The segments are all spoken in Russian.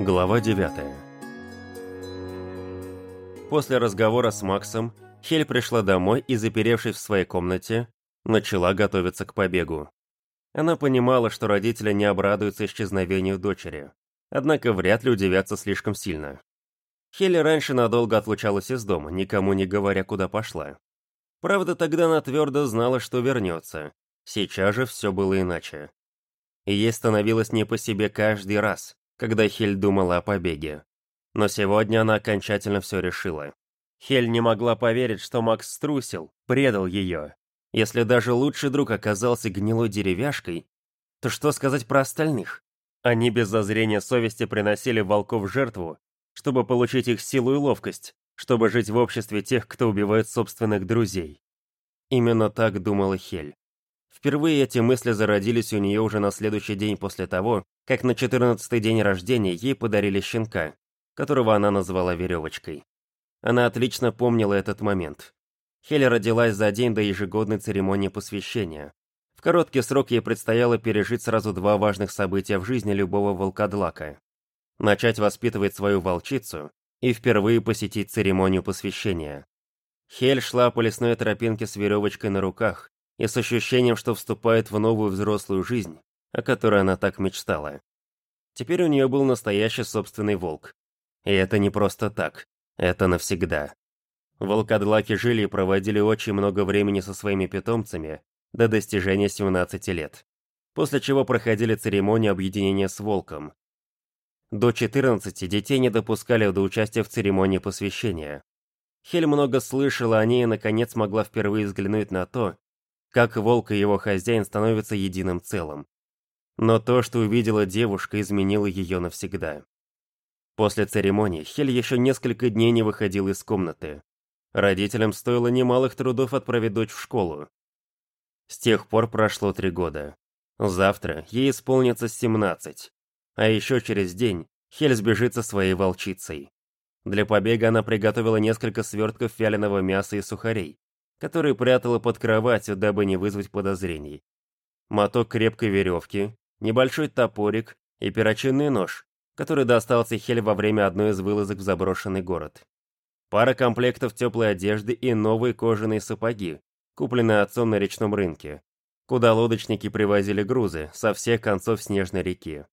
Глава 9 После разговора с Максом, Хель пришла домой и, заперевшись в своей комнате, начала готовиться к побегу. Она понимала, что родители не обрадуются исчезновению дочери, однако вряд ли удивятся слишком сильно. Хелли раньше надолго отлучалась из дома, никому не говоря, куда пошла. Правда, тогда она твердо знала, что вернется. Сейчас же все было иначе. И ей становилось не по себе каждый раз, когда Хель думала о побеге. Но сегодня она окончательно все решила. Хель не могла поверить, что Макс струсил, предал ее. Если даже лучший друг оказался гнилой деревяшкой, то что сказать про остальных? Они без зазрения совести приносили волков жертву, чтобы получить их силу и ловкость, чтобы жить в обществе тех, кто убивает собственных друзей. Именно так думала Хель. Впервые эти мысли зародились у нее уже на следующий день после того, как на 14-й день рождения ей подарили щенка, которого она назвала веревочкой. Она отлично помнила этот момент. Хелли родилась за день до ежегодной церемонии посвящения. В короткий срок ей предстояло пережить сразу два важных события в жизни любого волкодлака. Начать воспитывать свою волчицу и впервые посетить церемонию посвящения. Хель шла по лесной тропинке с веревочкой на руках и с ощущением, что вступает в новую взрослую жизнь, о которой она так мечтала. Теперь у нее был настоящий собственный волк. И это не просто так, это навсегда. Волкодлаки жили и проводили очень много времени со своими питомцами до достижения 17 лет, после чего проходили церемонию объединения с волком. До 14 детей не допускали до участия в церемонии посвящения. Хель много слышала о ней и наконец могла впервые взглянуть на то, как волк и его хозяин становятся единым целым. Но то, что увидела девушка, изменило ее навсегда. После церемонии Хель еще несколько дней не выходил из комнаты. Родителям стоило немалых трудов отправить дочь в школу. С тех пор прошло три года. Завтра ей исполнится 17. А еще через день Хель сбежит со своей волчицей. Для побега она приготовила несколько свертков вяленого мяса и сухарей, которые прятала под кроватью, дабы не вызвать подозрений. Моток крепкой веревки, небольшой топорик и перочинный нож, который достался Хель во время одной из вылазок в заброшенный город. Пара комплектов теплой одежды и новые кожаные сапоги, купленные отцом на речном рынке, куда лодочники привозили грузы со всех концов снежной реки.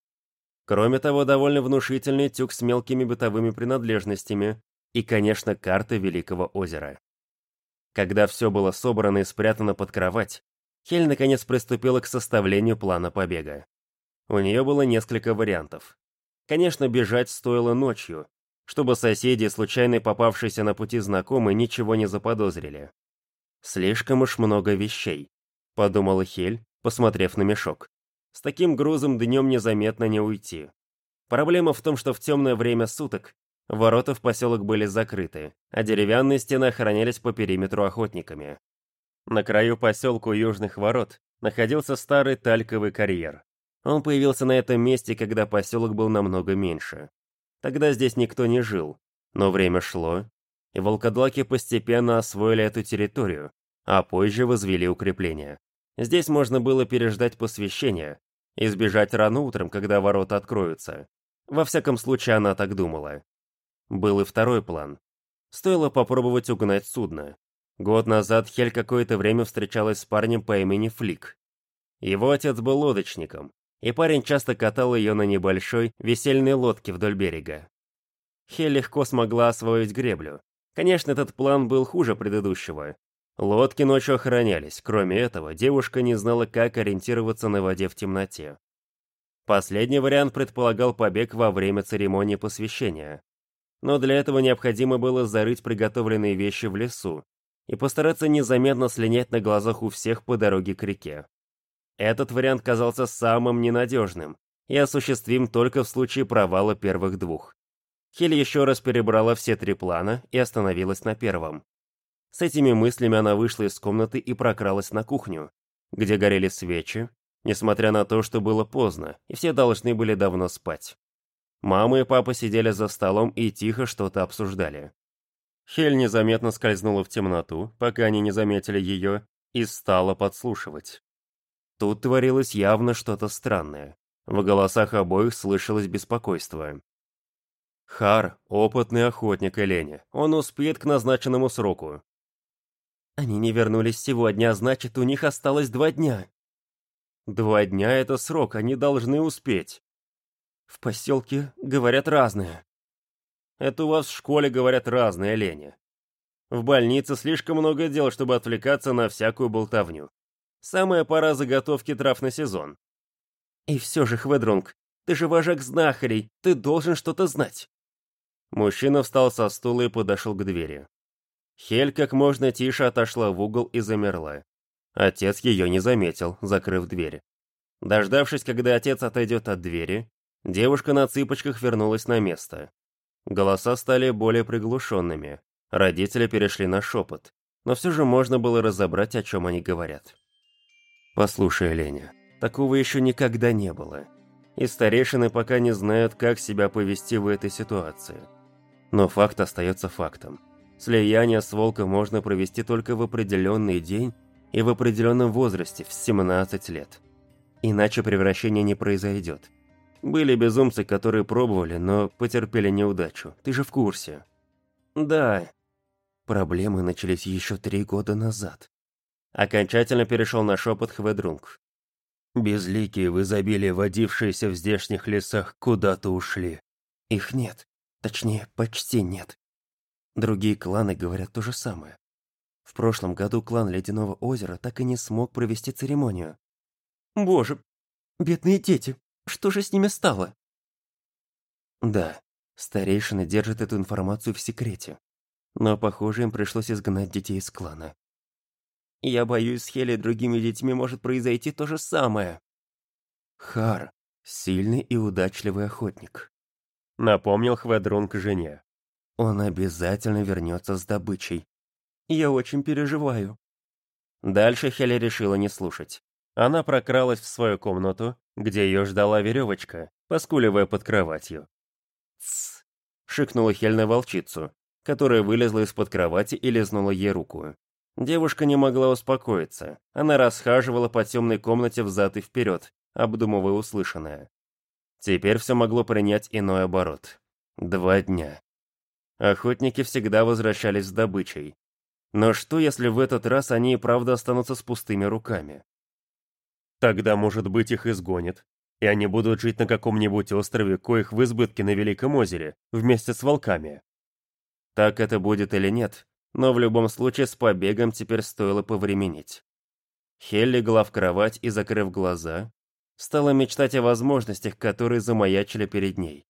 Кроме того, довольно внушительный тюк с мелкими бытовыми принадлежностями и, конечно, карта Великого озера. Когда все было собрано и спрятано под кровать, Хель наконец приступила к составлению плана побега. У нее было несколько вариантов. Конечно, бежать стоило ночью, чтобы соседи, случайно попавшиеся на пути знакомые, ничего не заподозрили. «Слишком уж много вещей», — подумала Хель, посмотрев на мешок. «С таким грузом днем незаметно не уйти. Проблема в том, что в темное время суток ворота в поселок были закрыты, а деревянные стены охранялись по периметру охотниками. На краю поселка у южных ворот находился старый тальковый карьер. Он появился на этом месте, когда поселок был намного меньше. Тогда здесь никто не жил, но время шло, и волкодлаки постепенно освоили эту территорию, а позже возвели укрепления. Здесь можно было переждать посвящение и сбежать рано утром, когда ворота откроются. Во всяком случае, она так думала. Был и второй план. Стоило попробовать угнать судно. Год назад Хель какое-то время встречалась с парнем по имени Флик. Его отец был лодочником, и парень часто катал ее на небольшой весельной лодке вдоль берега. Хель легко смогла освоить греблю. Конечно, этот план был хуже предыдущего. Лодки ночью охранялись, кроме этого, девушка не знала, как ориентироваться на воде в темноте. Последний вариант предполагал побег во время церемонии посвящения. Но для этого необходимо было зарыть приготовленные вещи в лесу и постараться незаметно слинять на глазах у всех по дороге к реке. Этот вариант казался самым ненадежным и осуществим только в случае провала первых двух. Хель еще раз перебрала все три плана и остановилась на первом. С этими мыслями она вышла из комнаты и прокралась на кухню, где горели свечи, несмотря на то, что было поздно, и все должны были давно спать. Мама и папа сидели за столом и тихо что-то обсуждали. Хель незаметно скользнула в темноту, пока они не заметили ее, и стала подслушивать. Тут творилось явно что-то странное. В голосах обоих слышалось беспокойство. Хар – опытный охотник Элене. Он успеет к назначенному сроку. Они не вернулись сегодня, а значит, у них осталось два дня. Два дня – это срок, они должны успеть. В поселке говорят разное. Это у вас в школе говорят разное, Леня. В больнице слишком много дел, чтобы отвлекаться на всякую болтовню. Самая пора заготовки трав на сезон. И все же, Хведрунг, ты же вожак знахарей, ты должен что-то знать. Мужчина встал со стула и подошел к двери. Хель как можно тише отошла в угол и замерла. Отец ее не заметил, закрыв дверь. Дождавшись, когда отец отойдет от двери, девушка на цыпочках вернулась на место. Голоса стали более приглушенными, родители перешли на шепот, но все же можно было разобрать, о чем они говорят. «Послушай, Леня, такого еще никогда не было, и старейшины пока не знают, как себя повести в этой ситуации. Но факт остается фактом. Слияние с волком можно провести только в определенный день и в определенном возрасте, в 17 лет. Иначе превращение не произойдет. Были безумцы, которые пробовали, но потерпели неудачу. Ты же в курсе. Да. Проблемы начались еще три года назад. Окончательно перешел на шепот Хведрунг. Безликие в изобилии, водившиеся в здешних лесах, куда-то ушли. Их нет. Точнее, почти нет. Другие кланы говорят то же самое. В прошлом году клан Ледяного озера так и не смог провести церемонию. Боже, бедные дети, что же с ними стало? Да, старейшины держат эту информацию в секрете. Но, похоже, им пришлось изгнать детей из клана. Я боюсь, с Хелли и другими детьми может произойти то же самое. Хар – сильный и удачливый охотник. Напомнил Хведрунг жене. Он обязательно вернется с добычей. Я очень переживаю. Дальше Хелли решила не слушать. Она прокралась в свою комнату, где ее ждала веревочка, поскуливая под кроватью. «Тссс!» — шикнула Хель на волчицу, которая вылезла из-под кровати и лизнула ей руку. Девушка не могла успокоиться. Она расхаживала по темной комнате взад и вперед, обдумывая услышанное. Теперь все могло принять иной оборот. Два дня. Охотники всегда возвращались с добычей. Но что, если в этот раз они и правда останутся с пустыми руками? Тогда, может быть, их изгонят, и они будут жить на каком-нибудь острове, коих в избытке на Великом озере, вместе с волками. Так это будет или нет, но в любом случае с побегом теперь стоило повременить. Хелли легла в кровать и, закрыв глаза, стала мечтать о возможностях, которые замаячили перед ней.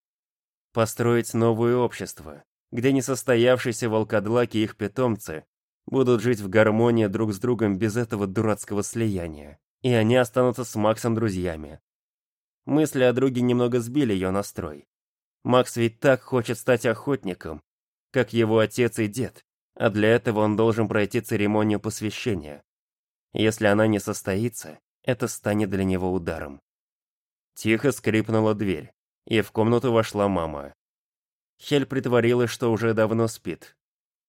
Построить новое общество, где несостоявшиеся волкодлаки и их питомцы будут жить в гармонии друг с другом без этого дурацкого слияния, и они останутся с Максом друзьями. Мысли о друге немного сбили ее настрой. Макс ведь так хочет стать охотником, как его отец и дед, а для этого он должен пройти церемонию посвящения. Если она не состоится, это станет для него ударом. Тихо скрипнула дверь, и в комнату вошла мама. Хель притворилась, что уже давно спит.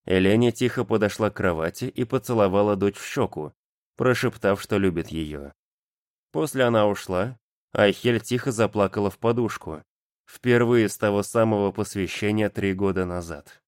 Эленя тихо подошла к кровати и поцеловала дочь в щеку, прошептав, что любит ее. После она ушла, а Хель тихо заплакала в подушку, впервые с того самого посвящения три года назад.